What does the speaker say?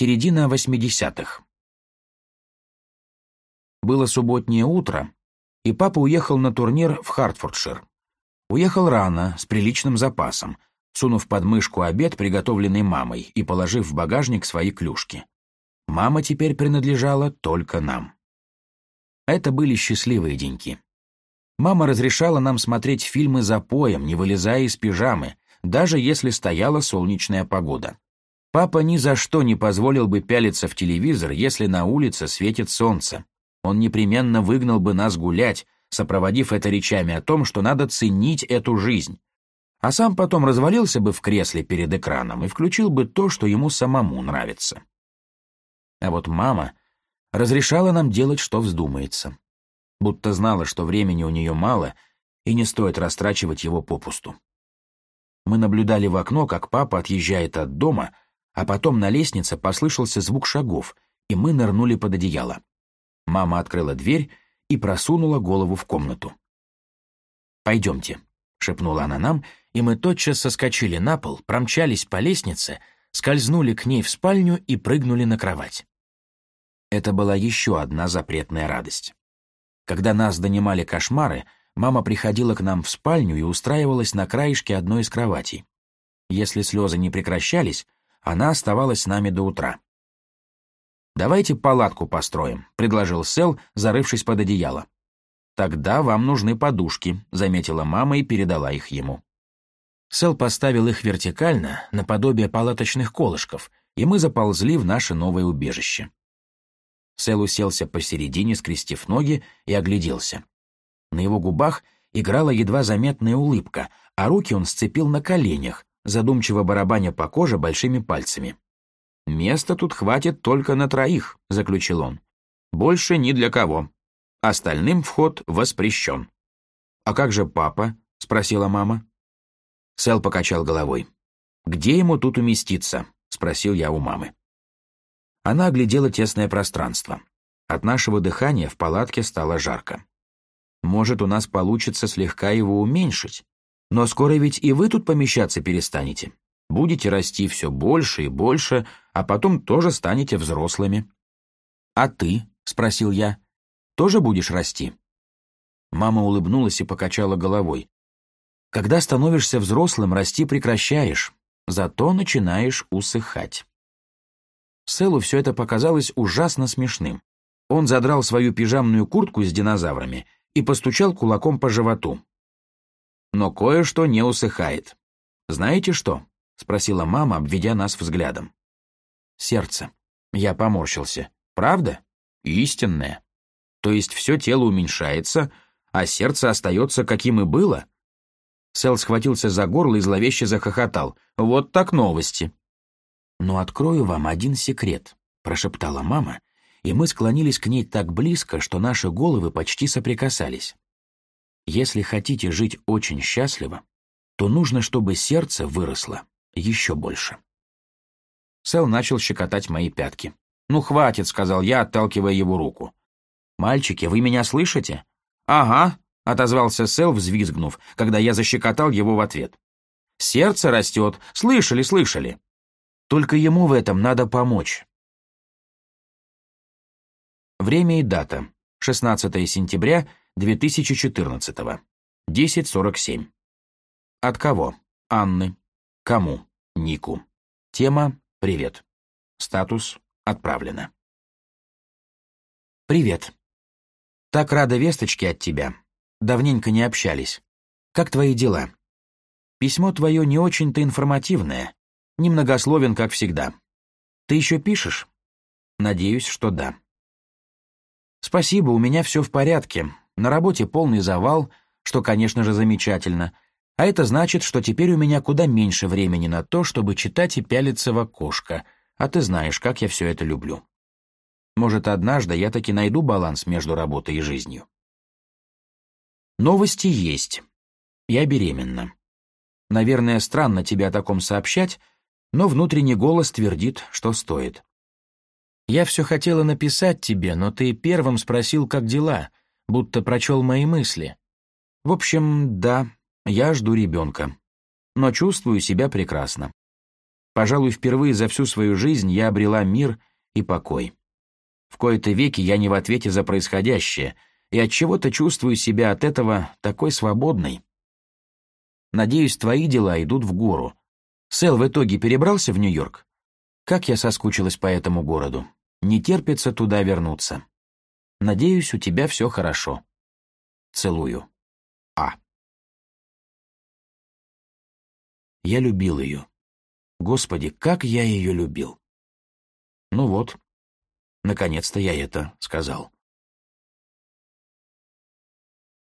Середина восьмидесятых. Было субботнее утро, и папа уехал на турнир в Хартфордшир. Уехал рано, с приличным запасом, сунув под мышку обед, приготовленный мамой, и положив в багажник свои клюшки. Мама теперь принадлежала только нам. Это были счастливые деньки. Мама разрешала нам смотреть фильмы за поем, не вылезая из пижамы, даже если стояла солнечная погода. Папа ни за что не позволил бы пялиться в телевизор, если на улице светит солнце. Он непременно выгнал бы нас гулять, сопроводив это речами о том, что надо ценить эту жизнь. А сам потом развалился бы в кресле перед экраном и включил бы то, что ему самому нравится. А вот мама разрешала нам делать, что вздумается. Будто знала, что времени у нее мало, и не стоит растрачивать его попусту. Мы наблюдали в окно, как папа отъезжает от дома — а потом на лестнице послышался звук шагов, и мы нырнули под одеяло. Мама открыла дверь и просунула голову в комнату. «Пойдемте», — шепнула она нам, и мы тотчас соскочили на пол, промчались по лестнице, скользнули к ней в спальню и прыгнули на кровать. Это была еще одна запретная радость. Когда нас донимали кошмары, мама приходила к нам в спальню и устраивалась на краешке одной из кроватей. Если слезы не прекращались, она оставалась с нами до утра. «Давайте палатку построим», — предложил Сэл, зарывшись под одеяло. «Тогда вам нужны подушки», — заметила мама и передала их ему. Сэл поставил их вертикально, наподобие палаточных колышков, и мы заползли в наше новое убежище. Сэл уселся посередине, скрестив ноги, и огляделся. На его губах играла едва заметная улыбка, а руки он сцепил на коленях, задумчиво барабаня по коже большими пальцами. «Места тут хватит только на троих», — заключил он. «Больше ни для кого. Остальным вход воспрещен». «А как же папа?» — спросила мама. Сэл покачал головой. «Где ему тут уместиться?» — спросил я у мамы. Она оглядела тесное пространство. От нашего дыхания в палатке стало жарко. «Может, у нас получится слегка его уменьшить?» Но скоро ведь и вы тут помещаться перестанете. Будете расти все больше и больше, а потом тоже станете взрослыми». «А ты?» — спросил я. «Тоже будешь расти?» Мама улыбнулась и покачала головой. «Когда становишься взрослым, расти прекращаешь, зато начинаешь усыхать». Селу все это показалось ужасно смешным. Он задрал свою пижамную куртку с динозаврами и постучал кулаком по животу но кое-что не усыхает. Знаете что? спросила мама, обведя нас взглядом. Сердце. Я поморщился. Правда? Истинное. То есть все тело уменьшается, а сердце остается каким и было? Сэл схватился за горло и зловеще захохотал. Вот так новости. Но открою вам один секрет, прошептала мама, и мы склонились к ней так близко, что наши головы почти соприкасались. Если хотите жить очень счастливо, то нужно, чтобы сердце выросло еще больше. Сэл начал щекотать мои пятки. «Ну, хватит», — сказал я, отталкивая его руку. «Мальчики, вы меня слышите?» «Ага», — отозвался Сэл, взвизгнув, когда я защекотал его в ответ. «Сердце растет. Слышали, слышали. Только ему в этом надо помочь». Время и дата. 16 сентября 2014. -го. 10.47. От кого? Анны. Кому? Нику. Тема «Привет». Статус «Отправлено». «Привет. Так рада весточке от тебя. Давненько не общались. Как твои дела? Письмо твое не очень-то информативное, немногословен, как всегда. Ты еще пишешь? Надеюсь, что да. Спасибо, у меня все в порядке, на работе полный завал, что, конечно же, замечательно. А это значит, что теперь у меня куда меньше времени на то, чтобы читать и пялиться в окошко. А ты знаешь, как я все это люблю. Может, однажды я таки найду баланс между работой и жизнью. Новости есть. Я беременна. Наверное, странно тебе о таком сообщать, но внутренний голос твердит, что стоит. Я все хотела написать тебе, но ты первым спросил, как дела — будто прочел мои мысли. В общем, да, я жду ребенка. Но чувствую себя прекрасно. Пожалуй, впервые за всю свою жизнь я обрела мир и покой. В кои-то веки я не в ответе за происходящее, и от чего то чувствую себя от этого такой свободной. Надеюсь, твои дела идут в гору. Сэл в итоге перебрался в Нью-Йорк? Как я соскучилась по этому городу. Не терпится туда вернуться. Надеюсь, у тебя все хорошо. Целую. А. Я любил ее. Господи, как я ее любил. Ну вот, наконец-то я это сказал.